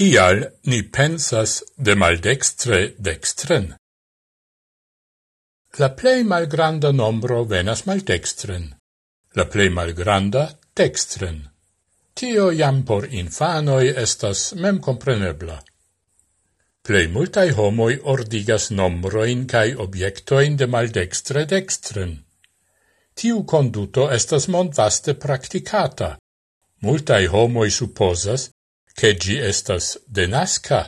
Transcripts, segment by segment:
Tial ni pensas de maldextre dextren. La plei malgranda nombro venas maldextren. La plei malgranda dextren. Tio jam por infanoi estas mem comprenebla. Plei multai homoi ordigas nombroin cae objectoin de maldextre dextren. Tiu conduto estas mondvaste practicata. Multai homoi supposas che gi estas denasca.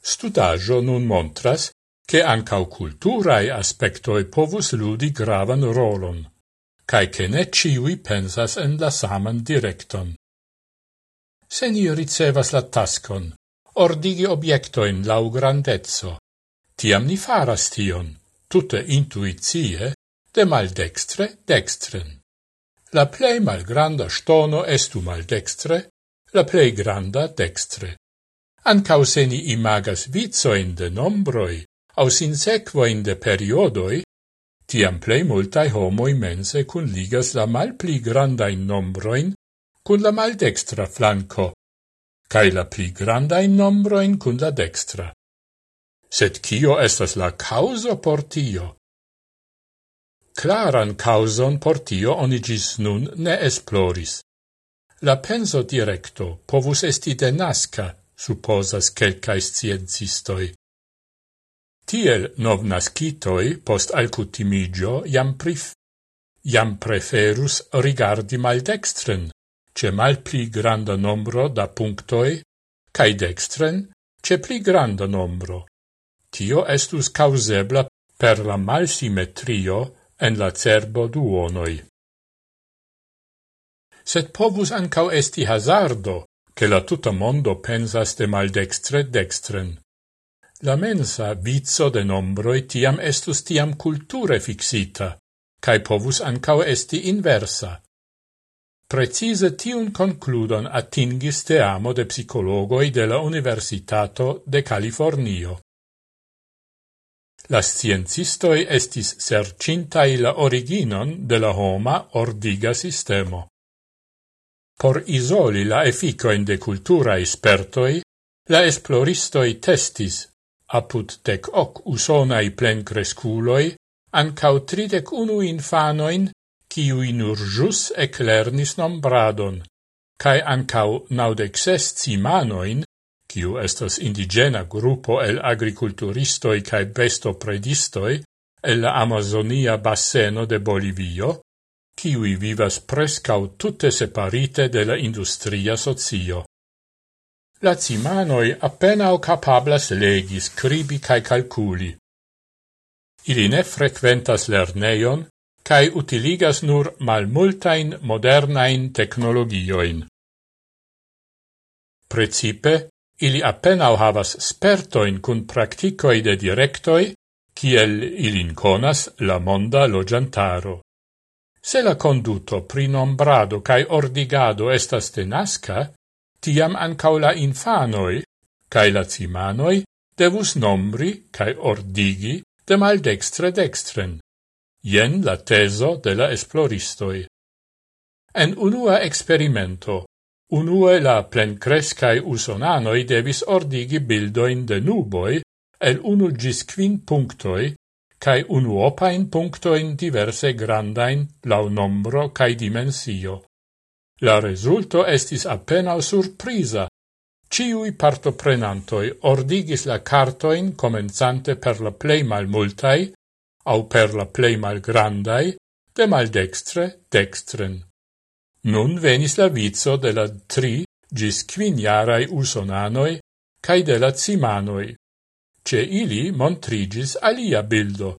Studajo nun montras che ancau culturae aspectoi povus ludi gravan rolon, cae che ne ciui pensas en la saman directon. Se ni ricevas la tascon, ordigi obiectoin lau grandezzo, tiam ni faras tion, tutte intuizie, de maldextre dextren. La plei malgranda stono estu maldextre, la plei granda dextre. Ancau se ni imagas vizoin de nombroi, au sinsequoin de periodoi, tiam plei multae homoi mense cun ligas la mal pli grandain nombroin cun la mal dextra flanco, cae la pli grandain nombroin cun la dextra. Sed cio estas la causo por tio? Claran causon por tio onigis nun ne esploris. La penso directo povus esti denasca, supposas quelcae sciencistoi. Tiel novnascitoi, post alcutimigio, jam prif, jam preferus rigardi maldextren, ce mal pli granda nombro da punctoi, cae dextren, ce pli granda nombro. Tio estus causebla per la malsimetrio en la cerbo duonoi sed povus ancau esti hazardo, che la tuta mondo pensas de maldextre dextren. La mensa vizzo de nombroi tiam estus tiam culture fixita, cae povus ancau esti inversa. Precise tiun concludon atingis te amo de psicologoi de la Universitato de Californio. La sciencistoi estis sercintai la originon de la homa ordiga sistemo. Por isoli la efficoin de cultura espertoi, la esploristoi testis, apud dec hoc usonai plencresculoi, ancau tridec unu infanoin, ciui nur jus eclernis nombradon, cae ancau naudec ses cimanoin, ciu estas indigena gruppo el agriculturistoi cae bestopredistoi, el la Amazonia basseno de Bolivio, kiwi vivas prescau tutte separite de la industria socio. La cimanoi appenao capablas legi, scribi cae calculi. Ili ne frequentas lerneion, cae utiligas nur malmultain modernain technologioin. Precipe, ili appenao havas spertoin cun practicoi de directoi, kiel ilin conas la monda logiantaro. Se la conduto pri nombrado cae ordigado estas tenasca, tiam ancau la infanoi, cae la cimanoi, devus nombri cae ordigi de maldextre dextren. Ien la teso de la esploristoi. En unua experimento, unue la plencrescae usonanoi devis ordigi bildoin de nuboi el unu gis quin punctoi cae unuopain punctoin diverse grandain lau nombro cae dimensio. La resulto estis appena surprisa. Ciui partoprenantoi ordigis la cartoin comenzante per la plei malmultai, au per la plei malgrandai, de maldextre dextren. Nun venis la vizo de la tri gis quiniarai usonanoi cae de la cimanoi, Ce ili montrigis alia bildo,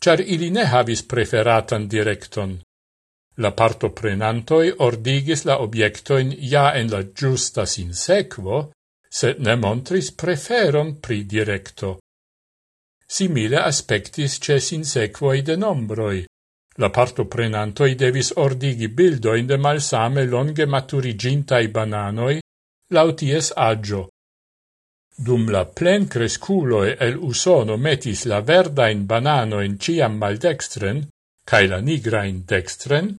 char ili ne havis preferatan directon. La parto prenantoi ordigis la obiectoin ja en la giusta sinsequo, sed ne montris preferon pri directo. Simile aspectis ce sinsequoi de nombroi. La parto prenantoi devis ordigi bildoin de malsame longe maturigintai bananoi, lauties agio, Dum la plen cresculoe el usono metis la verdain bananoin ciam maldextren, cae la nigrain dextren,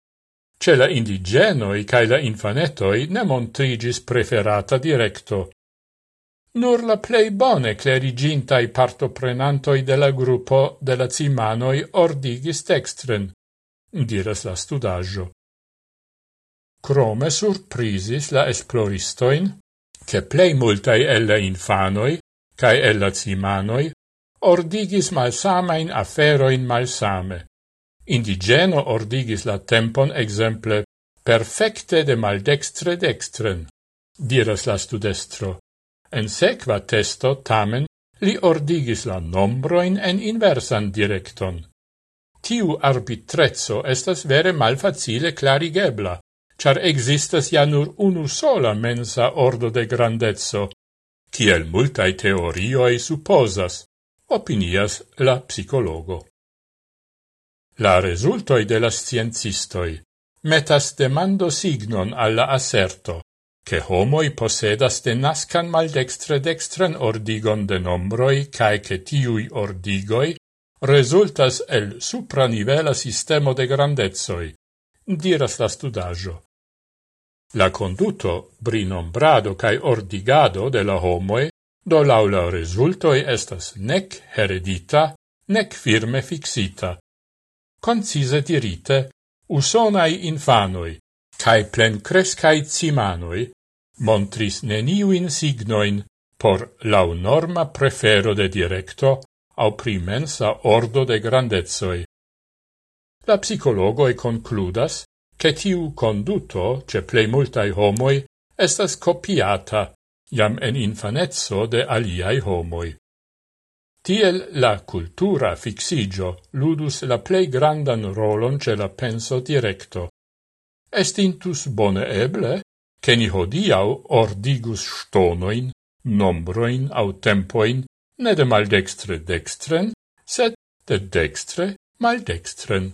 ce la indigenoi cae la infanetoi ne montrigis preferata directo. Nur la plei bone clerigintai partoprenantoi de la gruppo de la cimanoi ordigis dextren, diras la studaggio. Crome surprisis la esploristoin, che plei multai ella infanoi, cae el la cimanoi, ordigis malsamain aferoin malsame. Indigeno ordigis la tempon exemple perfecte de maldextre dextren, diras la studestro. En sequa testo tamen li ordigis la nombroin en inversan directon. Tiu arbitrezzo estas vere malfacile clarigebla, char existas ja nur unu sola mensa ordo de grandezzo, kiel multae teorioi supposas, opinias la psicologo. La resultoi de la sciencistoi metas demando signon alla asserto, che homoi posedas de nascan maldextre dextren ordigon de nombroi cae che tiui ordigoi resultas el supranivela sistemo de grandezoi, diras la studaggio. La conduto, brinombrado cae ordigado de la homoe, do laula resultoi estas nec heredita, nec firme fixita. Concise dirite, usonai infanoi, cae plencrescae cimanoi, montris neniuin signoin por lau norma prefero de directo au primensa ordo de grandezoi, La psicologoi concludas che tiu conduto ce plei multai homoi estas copiata jam en infanezzo de aliai homoi. Tiel la cultura fixigio ludus la plei grandan rolon ce la penso directo. Estintus bone eble, che ni hodiau ordigus stonoin, nombroin au tempoin, ne de maldextre dextren, sed de dextre maldextren.